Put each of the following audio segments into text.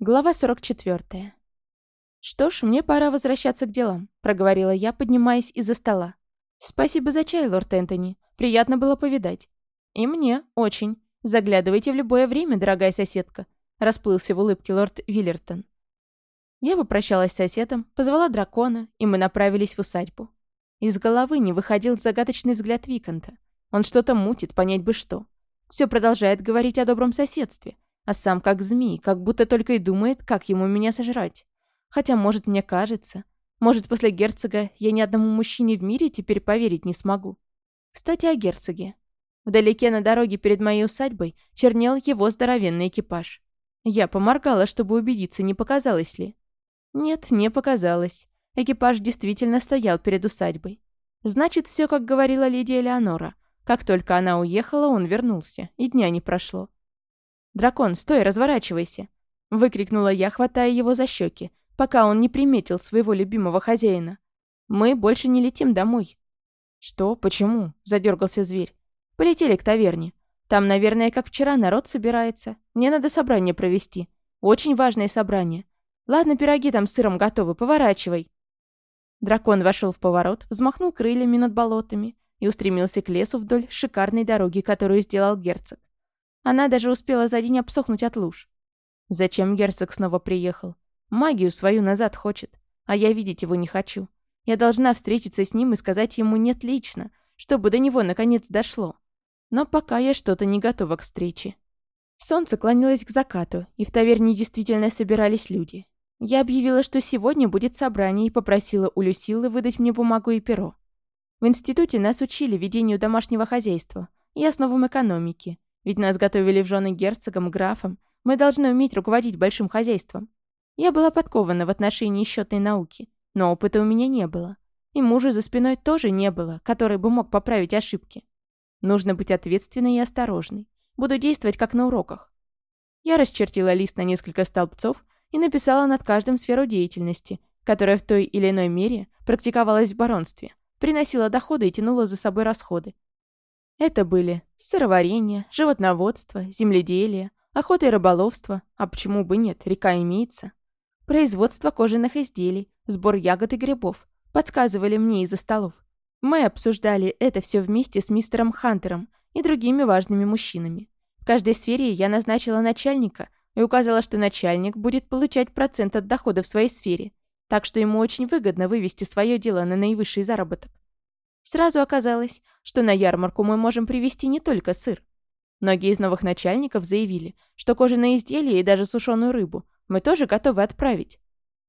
Глава 44. «Что ж, мне пора возвращаться к делам», — проговорила я, поднимаясь из-за стола. «Спасибо за чай, лорд Энтони. Приятно было повидать». «И мне. Очень. Заглядывайте в любое время, дорогая соседка», — расплылся в улыбке лорд Виллертон. Я попрощалась с соседом, позвала дракона, и мы направились в усадьбу. Из головы не выходил загадочный взгляд Виконта. Он что-то мутит, понять бы что. Все продолжает говорить о добром соседстве, а сам как змей, как будто только и думает, как ему меня сожрать. Хотя, может, мне кажется. Может, после герцога я ни одному мужчине в мире теперь поверить не смогу. Кстати, о герцоге. Вдалеке на дороге перед моей усадьбой чернел его здоровенный экипаж. Я поморгала, чтобы убедиться, не показалось ли. Нет, не показалось. Экипаж действительно стоял перед усадьбой. Значит, все, как говорила леди Элеонора. Как только она уехала, он вернулся, и дня не прошло. «Дракон, стой, разворачивайся!» Выкрикнула я, хватая его за щеки, пока он не приметил своего любимого хозяина. «Мы больше не летим домой». «Что? Почему?» – задергался зверь. «Полетели к таверне. Там, наверное, как вчера, народ собирается. Мне надо собрание провести. Очень важное собрание. Ладно, пироги там с сыром готовы, поворачивай». Дракон вошел в поворот, взмахнул крыльями над болотами и устремился к лесу вдоль шикарной дороги, которую сделал герцог. Она даже успела за день обсохнуть от луж. Зачем герцог снова приехал? Магию свою назад хочет, а я видеть его не хочу. Я должна встретиться с ним и сказать ему «нет» лично, чтобы до него наконец дошло. Но пока я что-то не готова к встрече. Солнце клонилось к закату, и в таверне действительно собирались люди. Я объявила, что сегодня будет собрание и попросила у Люсилы выдать мне бумагу и перо. В институте нас учили ведению домашнего хозяйства и основам экономики, ведь нас готовили в жены герцогом, графом. Мы должны уметь руководить большим хозяйством. Я была подкована в отношении счетной науки, но опыта у меня не было. И мужа за спиной тоже не было, который бы мог поправить ошибки. Нужно быть ответственной и осторожной. Буду действовать, как на уроках. Я расчертила лист на несколько столбцов и написала над каждым сферу деятельности, которая в той или иной мере практиковалась в баронстве, приносила доходы и тянула за собой расходы, это были сыроварение, животноводство, земледелие, охота и рыболовство, а почему бы нет, река имеется. Производство кожаных изделий, сбор ягод и грибов, подсказывали мне из-за столов. Мы обсуждали это все вместе с мистером Хантером и другими важными мужчинами. В каждой сфере я назначила начальника и указала, что начальник будет получать процент от дохода в своей сфере, так что ему очень выгодно вывести свое дело на наивысший заработок. Сразу оказалось, что на ярмарку мы можем привезти не только сыр. Многие из новых начальников заявили, что кожаные изделия и даже сушеную рыбу мы тоже готовы отправить.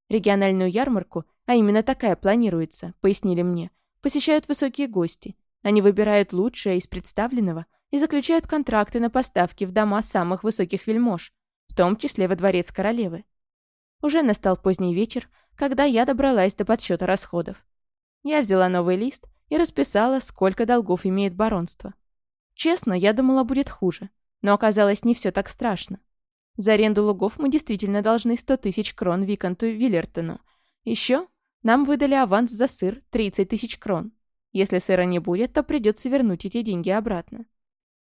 Региональную ярмарку, а именно такая планируется, пояснили мне, посещают высокие гости. Они выбирают лучшее из представленного и заключают контракты на поставки в дома самых высоких вельмож, в том числе во дворец королевы. Уже настал поздний вечер, когда я добралась до подсчета расходов. Я взяла новый лист и расписала, сколько долгов имеет баронство. Честно, я думала, будет хуже, но оказалось не все так страшно. За аренду лугов мы действительно должны 100 тысяч крон Виконту Виллертону. Еще нам выдали аванс за сыр 30 тысяч крон. Если сыра не будет, то придется вернуть эти деньги обратно.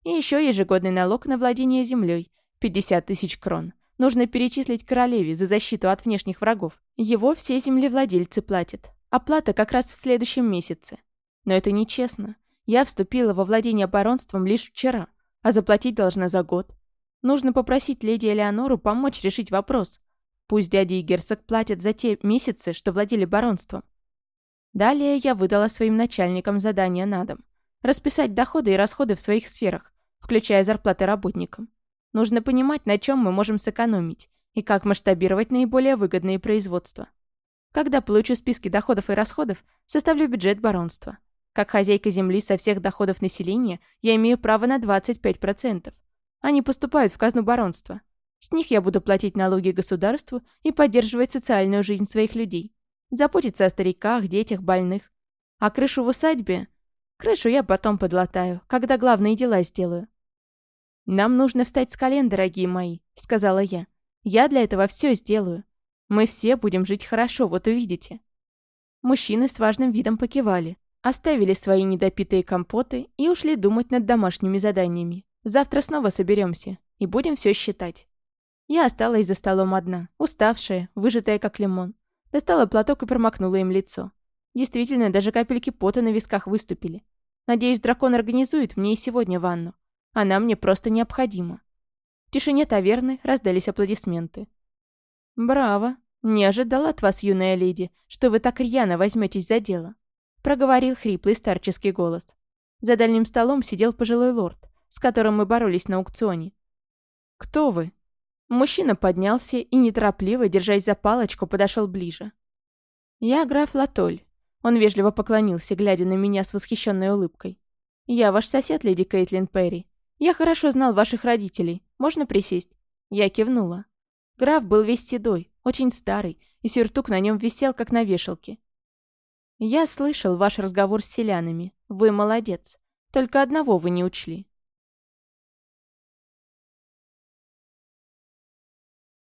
И еще ежегодный налог на владение землей 50 тысяч крон. Нужно перечислить королеве за защиту от внешних врагов. Его все землевладельцы платят. Оплата как раз в следующем месяце. Но это нечестно. Я вступила во владение баронством лишь вчера, а заплатить должна за год. Нужно попросить леди Элеонору помочь решить вопрос. Пусть дядя и герцог платят за те месяцы, что владели баронством. Далее я выдала своим начальникам задание на дом. Расписать доходы и расходы в своих сферах, включая зарплаты работникам. Нужно понимать, на чем мы можем сэкономить и как масштабировать наиболее выгодные производства. Когда получу списки доходов и расходов, составлю бюджет баронства. Как хозяйка земли со всех доходов населения, я имею право на 25%. Они поступают в казну баронства. С них я буду платить налоги государству и поддерживать социальную жизнь своих людей. Заботиться о стариках, детях, больных. А крышу в усадьбе? Крышу я потом подлатаю, когда главные дела сделаю. «Нам нужно встать с колен, дорогие мои», — сказала я. «Я для этого все сделаю. Мы все будем жить хорошо, вот увидите». Мужчины с важным видом покивали оставили свои недопитые компоты и ушли думать над домашними заданиями. Завтра снова соберемся и будем все считать. Я осталась за столом одна, уставшая, выжатая как лимон. Достала платок и промокнула им лицо. Действительно, даже капельки пота на висках выступили. Надеюсь, дракон организует мне и сегодня ванну. Она мне просто необходима. В тишине таверны раздались аплодисменты. «Браво! Не ожидал от вас, юная леди, что вы так рьяно возьметесь за дело», проговорил хриплый старческий голос. За дальним столом сидел пожилой лорд, с которым мы боролись на аукционе. «Кто вы?» Мужчина поднялся и, неторопливо, держась за палочку, подошел ближе. «Я граф Латоль». Он вежливо поклонился, глядя на меня с восхищенной улыбкой. «Я ваш сосед, леди Кейтлин Перри. Я хорошо знал ваших родителей. Можно присесть?» Я кивнула. Граф был весь седой, очень старый, и сюртук на нем висел, как на вешалке. «Я слышал ваш разговор с селянами. Вы молодец. Только одного вы не учли.